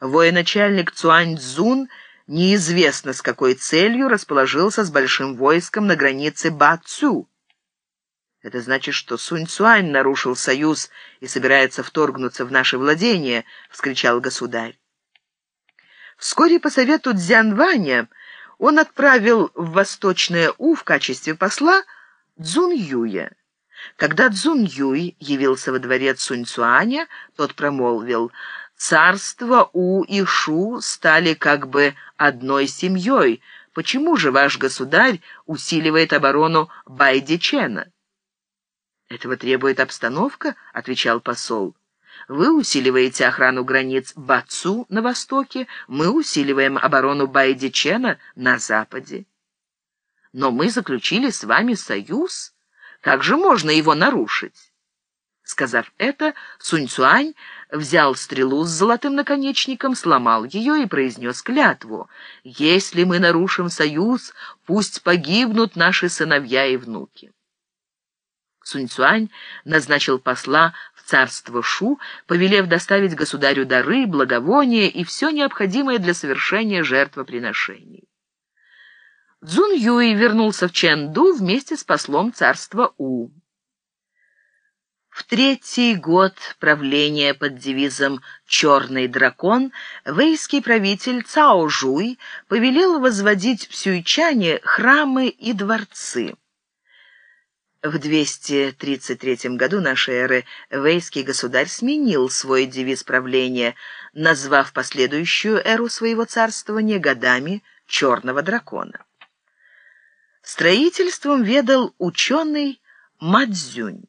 военачальник Цуань Цзун неизвестно с какой целью расположился с большим войском на границе Ба-Цю. Это значит, что Сунь Цуань нарушил союз и собирается вторгнуться в наше владение, — вскричал государь. Вскоре по совету Дзянваня он отправил в Восточное У в качестве посла Цзун Юя. Когда Цзун Юй явился во дворец Сунь Цуаня, тот промолвил — Царство У и Шу стали как бы одной семьей. Почему же ваш государь усиливает оборону Байдичена? «Этого требует обстановка», — отвечал посол. «Вы усиливаете охрану границ Бацу на востоке, мы усиливаем оборону Байдичена на западе. Но мы заключили с вами союз. Как же можно его нарушить?» Сказав это, Сунь Цуань взял стрелу с золотым наконечником, сломал ее и произнес клятву. «Если мы нарушим союз, пусть погибнут наши сыновья и внуки». Сунь-Цуань назначил посла в царство Шу, повелев доставить государю дары, благовония и все необходимое для совершения жертвоприношений. Цзун Юй вернулся в Чэнду вместе с послом царства У. Третий год правления под девизом «Черный дракон» вейский правитель Цао Жуй повелел возводить в Сюйчане храмы и дворцы. В 233 году нашей эры вейский государь сменил свой девиз правления, назвав последующую эру своего царствования годами «Черного дракона». Строительством ведал ученый Мадзюнь.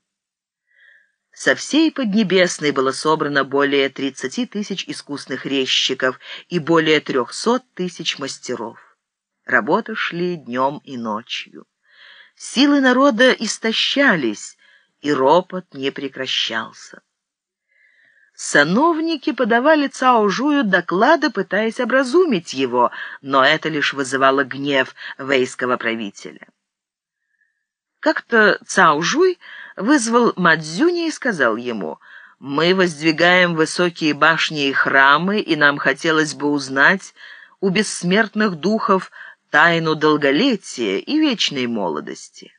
Со всей Поднебесной было собрано более 30 тысяч искусных резчиков и более 300 тысяч мастеров. Работы шли днем и ночью. Силы народа истощались, и ропот не прекращался. Сановники подавали Цао Жую доклады, пытаясь образумить его, но это лишь вызывало гнев вейского правителя. Как-то Цао Жуй вызвал Мадзюни и сказал ему, «Мы воздвигаем высокие башни и храмы, и нам хотелось бы узнать у бессмертных духов тайну долголетия и вечной молодости».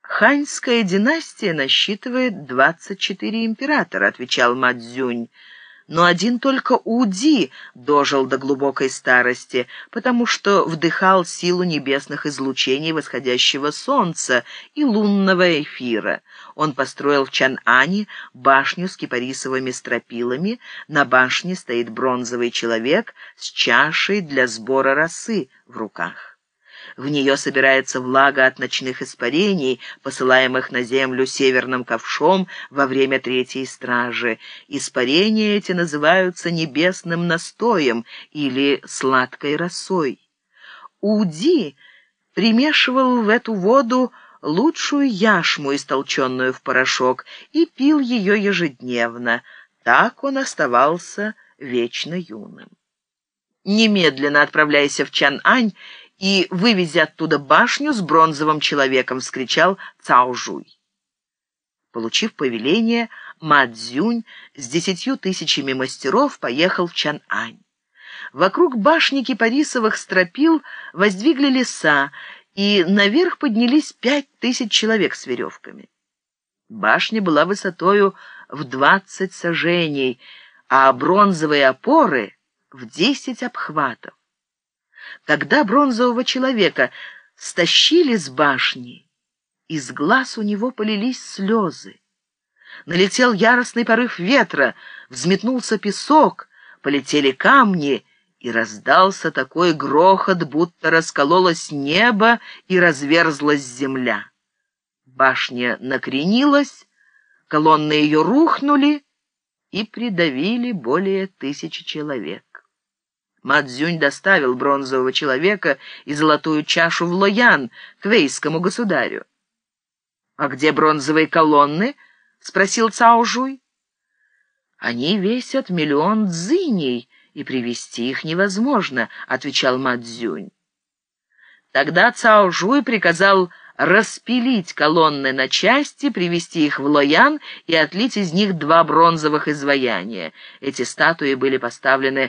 «Ханьская династия насчитывает 24 императора», — отвечал Мадзюнь но один только Уди дожил до глубокой старости, потому что вдыхал силу небесных излучений восходящего солнца и лунного эфира. Он построил в Чан-Ане башню с кипарисовыми стропилами, на башне стоит бронзовый человек с чашей для сбора росы в руках. В нее собирается влага от ночных испарений, посылаемых на землю северным ковшом во время третьей стражи. Испарения эти называются небесным настоем или сладкой росой. Уди примешивал в эту воду лучшую яшму, истолченную в порошок, и пил ее ежедневно. Так он оставался вечно юным. Немедленно отправляйся в Чан-Ань и, вывези оттуда башню с бронзовым человеком, вскричал Цао Жуй. Получив повеление, Ма Цзюнь с десятью тысячами мастеров поехал в Чан-Ань. Вокруг башни кипарисовых стропил воздвигли леса, и наверх поднялись пять тысяч человек с веревками. Башня была высотою в двадцать сажений, а бронзовые опоры — в десять обхватов. Когда бронзового человека стащили с башни, из глаз у него полились слезы. Налетел яростный порыв ветра, взметнулся песок, полетели камни, и раздался такой грохот, будто раскололось небо и разверзлась земля. Башня накренилась, колонны ее рухнули и придавили более тысячи человек. Мадзюнь доставил бронзового человека и золотую чашу в Лоян, к вейскому государю. «А где бронзовые колонны?» — спросил Цао Жуй. «Они весят миллион дзыней, и привести их невозможно», — отвечал Мадзюнь. Тогда Цао Жуй приказал распилить колонны на части, привести их в Лоян и отлить из них два бронзовых изваяния. Эти статуи были поставлены